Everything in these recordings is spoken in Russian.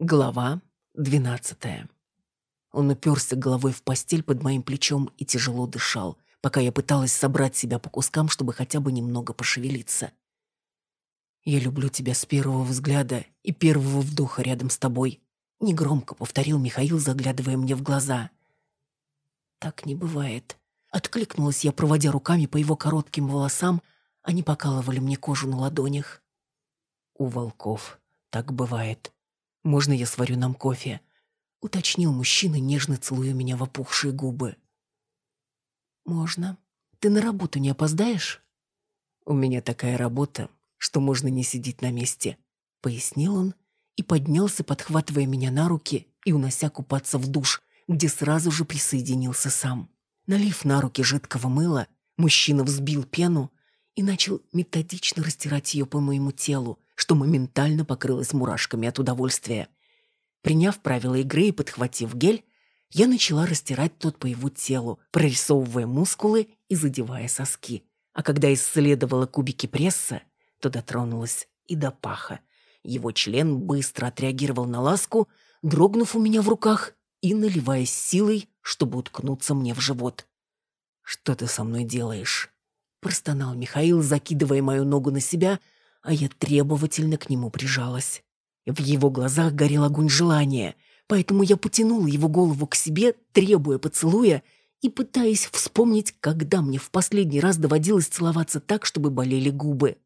Глава двенадцатая. Он уперся головой в постель под моим плечом и тяжело дышал, пока я пыталась собрать себя по кускам, чтобы хотя бы немного пошевелиться. «Я люблю тебя с первого взгляда и первого вдоха рядом с тобой», — негромко повторил Михаил, заглядывая мне в глаза. «Так не бывает», — откликнулась я, проводя руками по его коротким волосам, они покалывали мне кожу на ладонях. «У волков так бывает», «Можно я сварю нам кофе?» — уточнил мужчина, нежно целуя меня в опухшие губы. «Можно. Ты на работу не опоздаешь?» «У меня такая работа, что можно не сидеть на месте», — пояснил он и поднялся, подхватывая меня на руки и унося купаться в душ, где сразу же присоединился сам. Налив на руки жидкого мыла, мужчина взбил пену и начал методично растирать ее по моему телу, что моментально покрылось мурашками от удовольствия. Приняв правила игры и подхватив гель, я начала растирать тот по его телу, прорисовывая мускулы и задевая соски. А когда исследовала кубики пресса, то дотронулась и до паха. Его член быстро отреагировал на ласку, дрогнув у меня в руках и наливаясь силой, чтобы уткнуться мне в живот. «Что ты со мной делаешь?» Простонал Михаил, закидывая мою ногу на себя — а я требовательно к нему прижалась. В его глазах горел огонь желания, поэтому я потянула его голову к себе, требуя поцелуя и пытаясь вспомнить, когда мне в последний раз доводилось целоваться так, чтобы болели губы.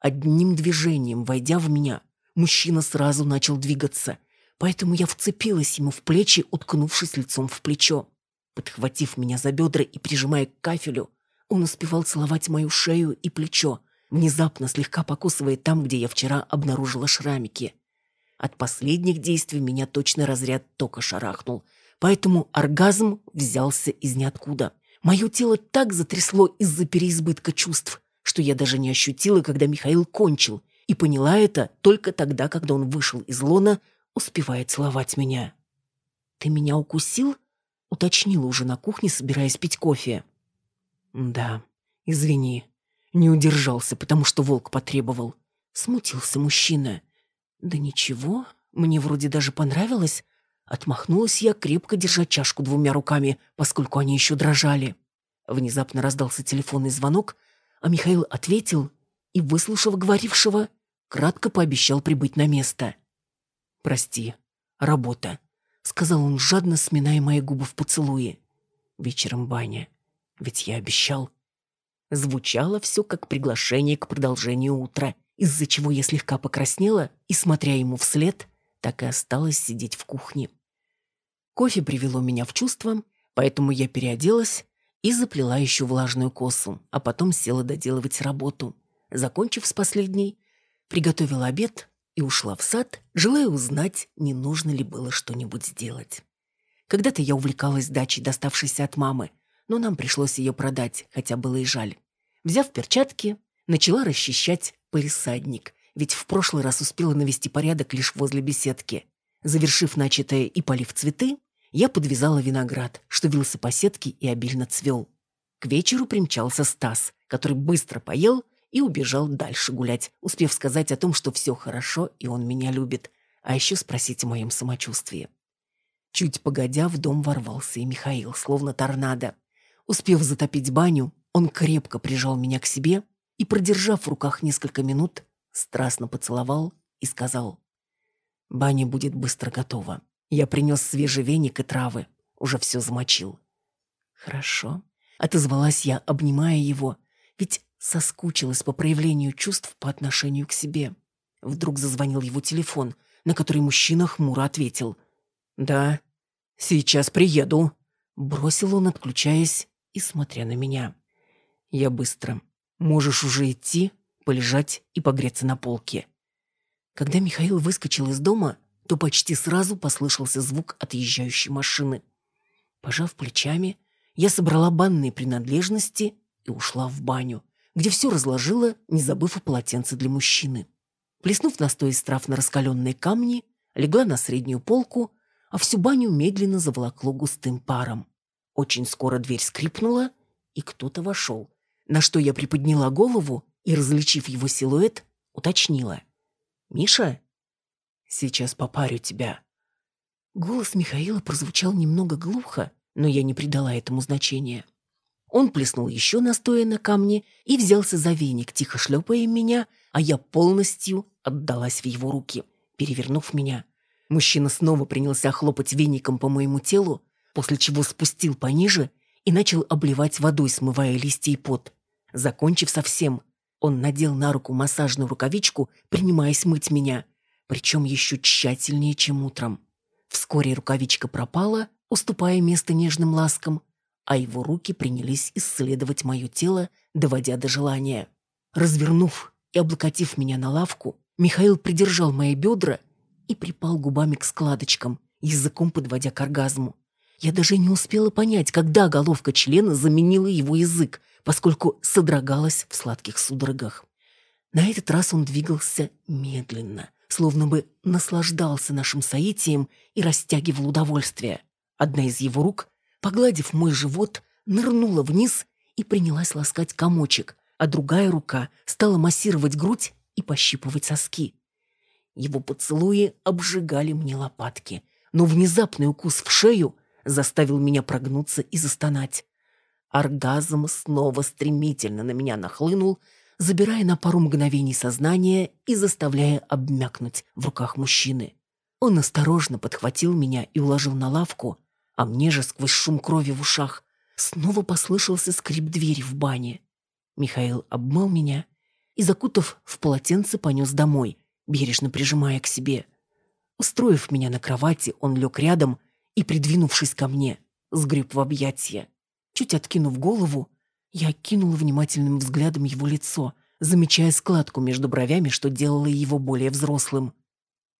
Одним движением, войдя в меня, мужчина сразу начал двигаться, поэтому я вцепилась ему в плечи, уткнувшись лицом в плечо. Подхватив меня за бедра и прижимая к кафелю, он успевал целовать мою шею и плечо, внезапно слегка покусывает там, где я вчера обнаружила шрамики. От последних действий меня точно разряд тока шарахнул, поэтому оргазм взялся из ниоткуда. Мое тело так затрясло из-за переизбытка чувств, что я даже не ощутила, когда Михаил кончил, и поняла это только тогда, когда он вышел из лона, успевая целовать меня. «Ты меня укусил?» — уточнила уже на кухне, собираясь пить кофе. «Да, извини», не удержался, потому что волк потребовал. Смутился мужчина. Да ничего, мне вроде даже понравилось. Отмахнулась я, крепко держа чашку двумя руками, поскольку они еще дрожали. Внезапно раздался телефонный звонок, а Михаил ответил и, выслушав говорившего, кратко пообещал прибыть на место. «Прости, работа», — сказал он, жадно сминая мои губы в поцелуе. «Вечером баня. Ведь я обещал». Звучало все как приглашение к продолжению утра, из-за чего я слегка покраснела и, смотря ему вслед, так и осталась сидеть в кухне. Кофе привело меня в чувство, поэтому я переоделась и заплела еще влажную косу, а потом села доделывать работу. Закончив с последней, приготовила обед и ушла в сад, желая узнать, не нужно ли было что-нибудь сделать. Когда-то я увлекалась дачей, доставшейся от мамы, но нам пришлось ее продать, хотя было и жаль. Взяв перчатки, начала расчищать полисадник, ведь в прошлый раз успела навести порядок лишь возле беседки. Завершив начатое и полив цветы, я подвязала виноград, что вился по сетке и обильно цвел. К вечеру примчался Стас, который быстро поел и убежал дальше гулять, успев сказать о том, что все хорошо и он меня любит, а еще спросить о моем самочувствии. Чуть погодя, в дом ворвался и Михаил, словно торнадо. Успев затопить баню, он крепко прижал меня к себе и, продержав в руках несколько минут, страстно поцеловал и сказал, «Баня будет быстро готова. Я принес свежий веник и травы, уже все замочил». «Хорошо», — отозвалась я, обнимая его, ведь соскучилась по проявлению чувств по отношению к себе. Вдруг зазвонил его телефон, на который мужчина хмуро ответил. «Да, сейчас приеду», — бросил он, отключаясь и смотря на меня. Я быстро. Можешь уже идти, полежать и погреться на полке. Когда Михаил выскочил из дома, то почти сразу послышался звук отъезжающей машины. Пожав плечами, я собрала банные принадлежности и ушла в баню, где все разложила, не забыв о полотенце для мужчины. Плеснув настой из трав на раскаленные камни, легла на среднюю полку, а всю баню медленно заволокло густым паром. Очень скоро дверь скрипнула, и кто-то вошел, на что я приподняла голову и, различив его силуэт, уточнила. «Миша?» Сейчас попарю тебя». Голос Михаила прозвучал немного глухо, но я не придала этому значения. Он плеснул еще настоя на камне и взялся за веник, тихо шлепая меня, а я полностью отдалась в его руки, перевернув меня. Мужчина снова принялся хлопать веником по моему телу, после чего спустил пониже и начал обливать водой, смывая листья и пот. Закончив совсем, он надел на руку массажную рукавичку, принимаясь мыть меня, причем еще тщательнее, чем утром. Вскоре рукавичка пропала, уступая место нежным ласкам, а его руки принялись исследовать мое тело, доводя до желания. Развернув и облокотив меня на лавку, Михаил придержал мои бедра и припал губами к складочкам, языком подводя к оргазму. Я даже не успела понять, когда головка члена заменила его язык, поскольку содрогалась в сладких судорогах. На этот раз он двигался медленно, словно бы наслаждался нашим соитием и растягивал удовольствие. Одна из его рук, погладив мой живот, нырнула вниз и принялась ласкать комочек, а другая рука стала массировать грудь и пощипывать соски. Его поцелуи обжигали мне лопатки, но внезапный укус в шею заставил меня прогнуться и застонать. Оргазм снова стремительно на меня нахлынул, забирая на пару мгновений сознание и заставляя обмякнуть в руках мужчины. Он осторожно подхватил меня и уложил на лавку, а мне же сквозь шум крови в ушах снова послышался скрип двери в бане. Михаил обмыл меня и, закутав в полотенце, понес домой, бережно прижимая к себе. Устроив меня на кровати, он лег рядом и, придвинувшись ко мне, сгреб в объятия. Чуть откинув голову, я кинула внимательным взглядом его лицо, замечая складку между бровями, что делало его более взрослым.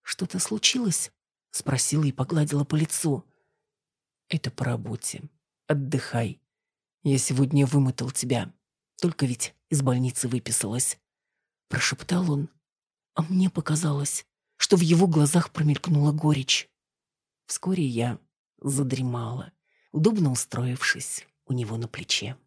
«Что-то случилось?» — спросила и погладила по лицу. «Это по работе. Отдыхай. Я сегодня вымотал тебя. Только ведь из больницы выписалась». Прошептал он, а мне показалось, что в его глазах промелькнула горечь. Вскоре я задремала, удобно устроившись у него на плече.